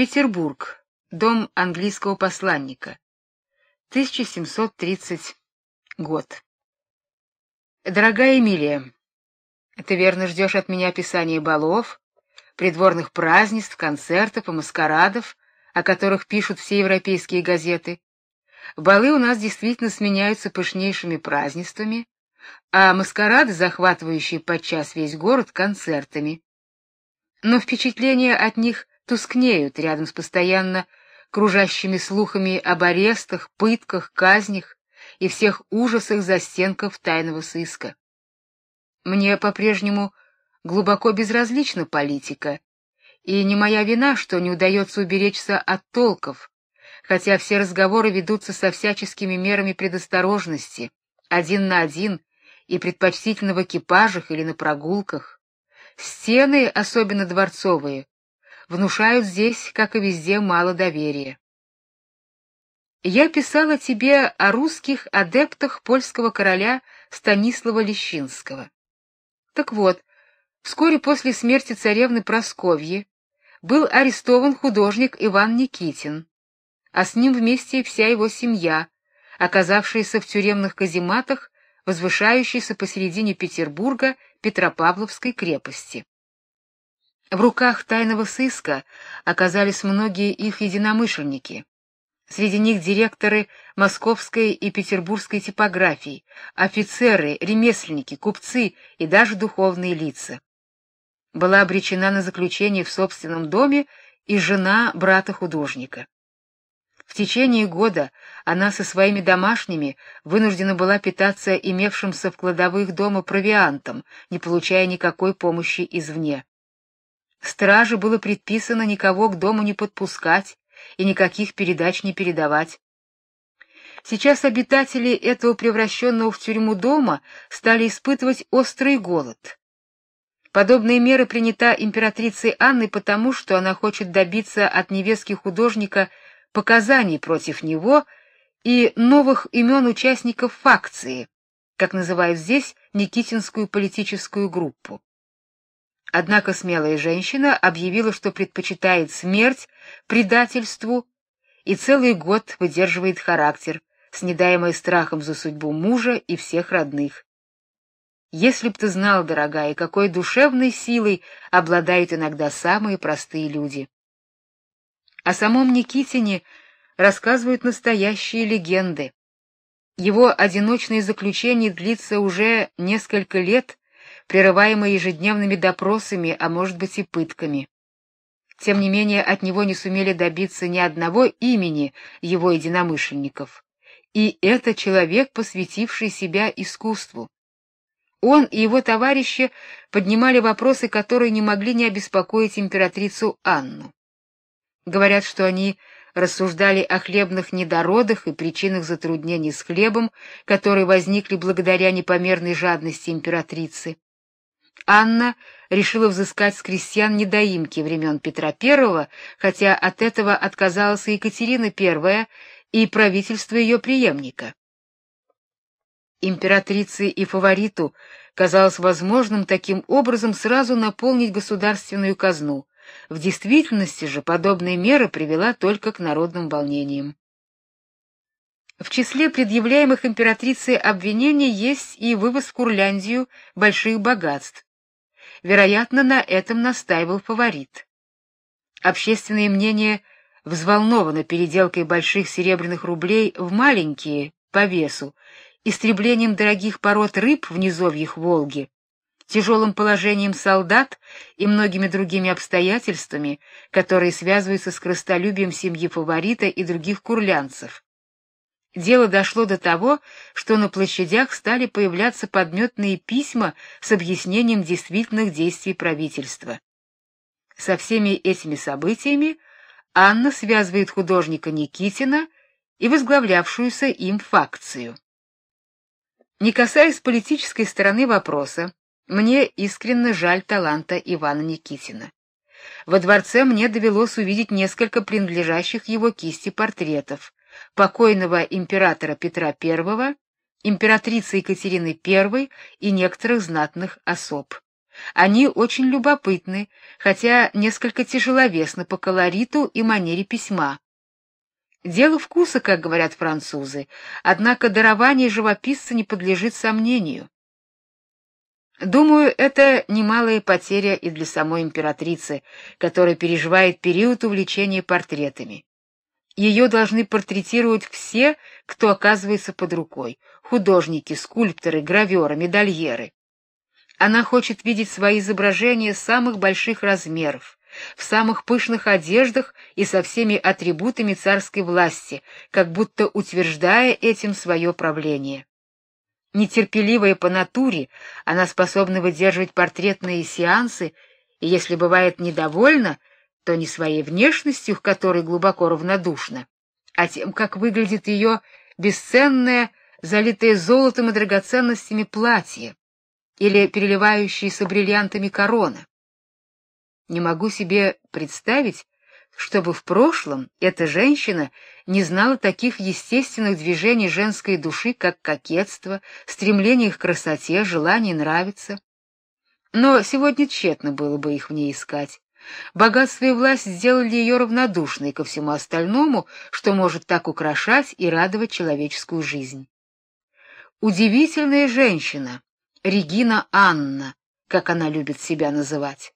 Петербург. Дом английского посланника. 1730 год. Дорогая Эмилия, ты верно ждешь от меня описания балов, придворных празднеств, концертов и маскарадов, о которых пишут все европейские газеты. Балы у нас действительно сменяются пышнейшими празднествами, а маскарады, захватывающие подчас весь город, концертами. Но впечатления от них тускнеют рядом с постоянно кружащими слухами об арестах, пытках, казнях и всех ужасах застенков тайного сыска. Мне по-прежнему глубоко безразлична политика, и не моя вина, что не удается уберечься от толков, хотя все разговоры ведутся со всяческими мерами предосторожности, один на один и предпочтительно в экипажах или на прогулках. Стены, особенно дворцовые, внушают здесь, как и везде, мало доверия. Я писала тебе о русских адептах польского короля Станислава Лещинского. Так вот, вскоре после смерти царевны Просковьи был арестован художник Иван Никитин, а с ним вместе и вся его семья, оказавшаяся в тюремных казематах, возвышающейся посередине Петербурга Петропавловской крепости. В руках тайного сыска оказались многие их единомышленники. Среди них директоры московской и петербургской типографий, офицеры, ремесленники, купцы и даже духовные лица. Была обречена на заключение в собственном доме и жена брата художника. В течение года она со своими домашними вынуждена была питаться имевшимся в кладовых дома провиантом, не получая никакой помощи извне. Страже было предписано никого к дому не подпускать и никаких передач не передавать. Сейчас обитатели этого превращенного в тюрьму дома стали испытывать острый голод. Подобные меры принята императрицей Анной потому, что она хочет добиться от невестки художника показаний против него и новых имен участников факции, как называют здесь Никитинскую политическую группу. Однако смелая женщина объявила, что предпочитает смерть предательству и целый год выдерживает характер, снедаемый страхом за судьбу мужа и всех родных. Если б ты знал, дорогая, какой душевной силой обладают иногда самые простые люди. О самом Никитине рассказывают настоящие легенды. Его одиночное заключение длится уже несколько лет, прерываемый ежедневными допросами, а может быть и пытками. Тем не менее, от него не сумели добиться ни одного имени его единомышленников. И это человек, посвятивший себя искусству. Он и его товарищи поднимали вопросы, которые не могли не обеспокоить императрицу Анну. Говорят, что они рассуждали о хлебных недородах и причинах затруднений с хлебом, которые возникли благодаря непомерной жадности императрицы. Анна решила взыскать с крестьян недоимки времен Петра I, хотя от этого отказалась Екатерина I и правительство ее преемника. Императрице и фавориту казалось возможным таким образом сразу наполнить государственную казну. В действительности же подобная мера привела только к народным волнениям. В числе предъявляемых императрице обвинений есть и вывоз в Курляндию больших богатств, Вероятно, на этом настаивал фаворит. Общественное мнение взволновано переделкой больших серебряных рублей в маленькие по весу, истреблением дорогих пород рыб в низовьях Волги, тяжелым положением солдат и многими другими обстоятельствами, которые связываются с крестолюбием семьи фаворита и других курлянцев. Дело дошло до того, что на площадях стали появляться подметные письма с объяснением действительных действий правительства. Со всеми этими событиями Анна связывает художника Никитина и возглавлявшуюся им факцию. Не касаясь политической стороны вопроса, мне искренне жаль таланта Ивана Никитина. Во дворце мне довелось увидеть несколько принадлежащих его кисти портретов покойного императора Петра I, императрицы Екатерины I и некоторых знатных особ. Они очень любопытны, хотя несколько тяжеловесны по колориту и манере письма. Дело вкуса, как говорят французы, однако дарование живописца не подлежит сомнению. Думаю, это немалая потеря и для самой императрицы, которая переживает период увлечения портретами. Ее должны портретировать все, кто оказывается под рукой: художники, скульпторы, гравёры, медальеры. Она хочет видеть свои изображения самых больших размеров, в самых пышных одеждах и со всеми атрибутами царской власти, как будто утверждая этим свое правление. Нетерпеливая по натуре, она способна выдерживать портретные сеансы, и если бывает недовольна, то не своей внешностью, к которой глубоко равнодушна, а тем, как выглядит ее бесценное, залитое золотом и драгоценностями платье или переливающаяся бриллиантами корона. Не могу себе представить, чтобы в прошлом эта женщина не знала таких естественных движений женской души, как кокетство, стремление к красоте, желание нравиться. Но сегодня тщетно было бы их в ней искать. Богатство и власть сделали ее равнодушной ко всему остальному, что может так украшать и радовать человеческую жизнь. Удивительная женщина, Регина Анна, как она любит себя называть.